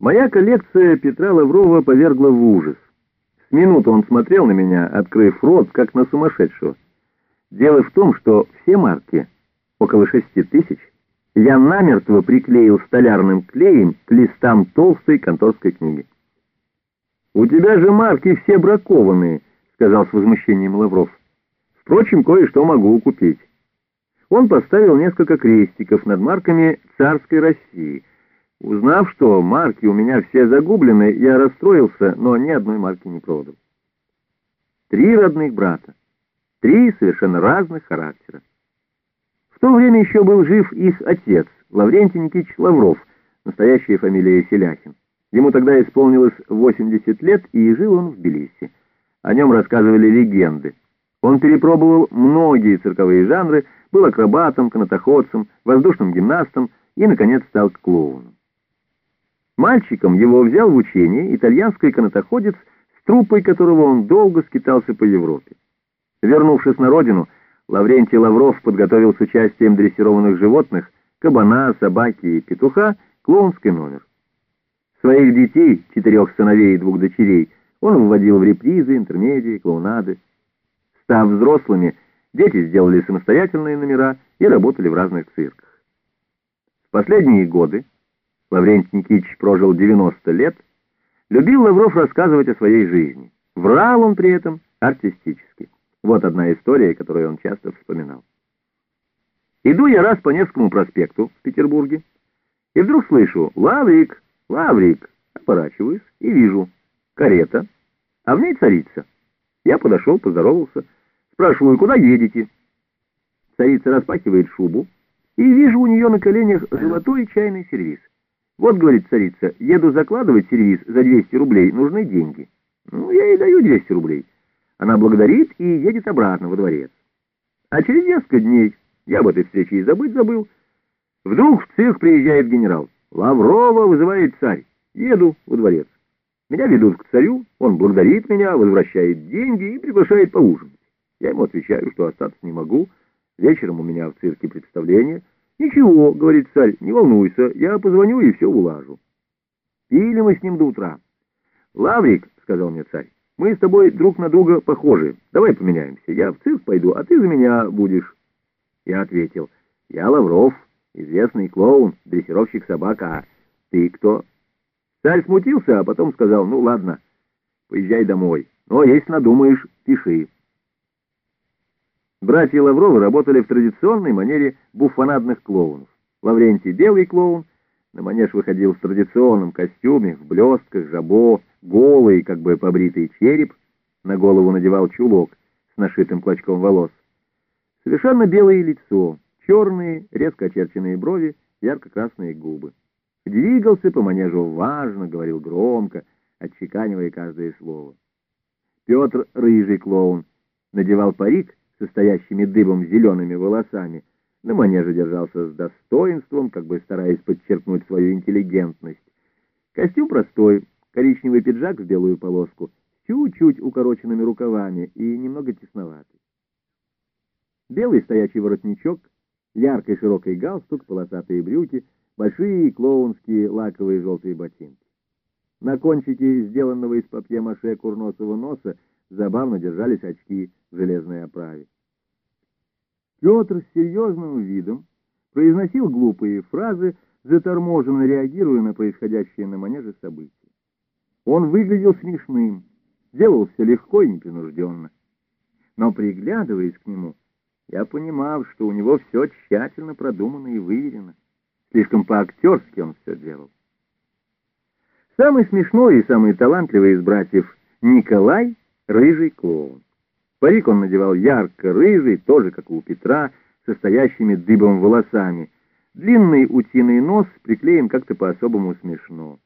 Моя коллекция Петра Лаврова повергла в ужас. С минуту он смотрел на меня, открыв рот, как на сумасшедшего. Дело в том, что все марки, около шести тысяч, я намертво приклеил столярным клеем к листам толстой конторской книги. «У тебя же марки все бракованные», — сказал с возмущением Лавров. «Впрочем, кое-что могу купить». Он поставил несколько крестиков над марками царской России — Узнав, что марки у меня все загублены, я расстроился, но ни одной марки не продал. Три родных брата, три совершенно разных характера. В то время еще был жив их отец, Лаврентий Никитич Лавров, настоящая фамилия Селяхин. Ему тогда исполнилось 80 лет, и жил он в Тбилиси. О нем рассказывали легенды. Он перепробовал многие цирковые жанры, был акробатом, канатоходцем, воздушным гимнастом и, наконец, стал клоуном. Мальчиком его взял в учение итальянский канатоходец, с труппой которого он долго скитался по Европе. Вернувшись на родину, Лаврентий Лавров подготовил с участием дрессированных животных, кабана, собаки и петуха, клоунский номер. Своих детей, четырех сыновей и двух дочерей, он вводил в репризы, интермедии, клоунады. Став взрослыми, дети сделали самостоятельные номера и работали в разных цирках. В последние годы Лаврентий Никитич прожил 90 лет, любил Лавров рассказывать о своей жизни. Врал он при этом артистически. Вот одна история, которую он часто вспоминал. Иду я раз по Невскому проспекту в Петербурге, и вдруг слышу «Лаврик! Лаврик!» Оборачиваюсь и вижу карета, а в ней царица. Я подошел, поздоровался, спрашиваю, куда едете? Царица распахивает шубу, и вижу у нее на коленях золотой чайный сервиз. «Вот, — говорит царица, — еду закладывать сервиз за 200 рублей, нужны деньги». Ну, я ей даю 200 рублей. Она благодарит и едет обратно во дворец. А через несколько дней, я об этой встрече и забыть забыл, вдруг в цирк приезжает генерал. Лаврова вызывает царь. Еду во дворец. Меня ведут к царю, он благодарит меня, возвращает деньги и приглашает поужинать. Я ему отвечаю, что остаться не могу. Вечером у меня в цирке представление — «Ничего», — говорит царь, — «не волнуйся, я позвоню и все улажу». Пили мы с ним до утра. «Лаврик», — сказал мне царь, — «мы с тобой друг на друга похожи. Давай поменяемся. Я в цирк пойду, а ты за меня будешь». Я ответил, «Я Лавров, известный клоун, дрессировщик собак, а ты кто?» Царь смутился, а потом сказал, «Ну ладно, поезжай домой. Но если надумаешь, пиши». Братья Лавровы работали в традиционной манере буфонадных клоунов. Лаврентий белый клоун, на манеж выходил в традиционном костюме, в блестках, жабо, голый, как бы побритый череп, на голову надевал чулок с нашитым клочком волос. Совершенно белое лицо, черные, резко очерченные брови, ярко-красные губы. Двигался по манежу важно, говорил громко, отчеканивая каждое слово. Петр, рыжий клоун, надевал парик состоящими дыбом зелеными волосами, на манеже держался с достоинством, как бы стараясь подчеркнуть свою интеллигентность. Костюм простой, коричневый пиджак в белую полоску, чуть-чуть укороченными рукавами и немного тесноватый. Белый стоячий воротничок, яркий широкий галстук, полосатые брюки, большие клоунские лаковые желтые ботинки. На кончике сделанного из папье-маше курносого носа забавно держались очки в железной оправе. Петр с серьезным видом произносил глупые фразы, заторможенно реагируя на происходящее на манеже события. Он выглядел смешным, делал все легко и непринужденно. Но, приглядываясь к нему, я понимал, что у него все тщательно продумано и выверено. Слишком по-актерски он все делал. Самый смешной и самый талантливый из братьев Николай — рыжий клоун. Парик он надевал ярко-рыжий, тоже как у Петра, состоящими дыбом волосами. Длинный утиный нос приклеен как-то по-особому смешно.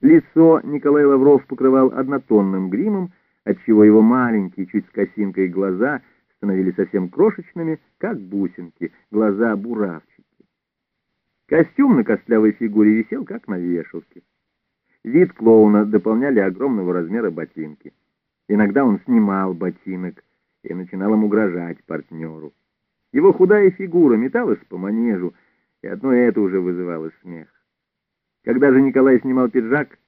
Лицо Николай Лавров покрывал однотонным гримом, отчего его маленькие, чуть с косинкой глаза становились совсем крошечными, как бусинки, глаза буравчики. Костюм на костлявой фигуре висел, как на вешалке. Вид клоуна дополняли огромного размера ботинки. Иногда он снимал ботинок и начинал им угрожать партнеру. Его худая фигура металась по манежу, и одно это уже вызывало смех. Когда же Николай снимал пиджак,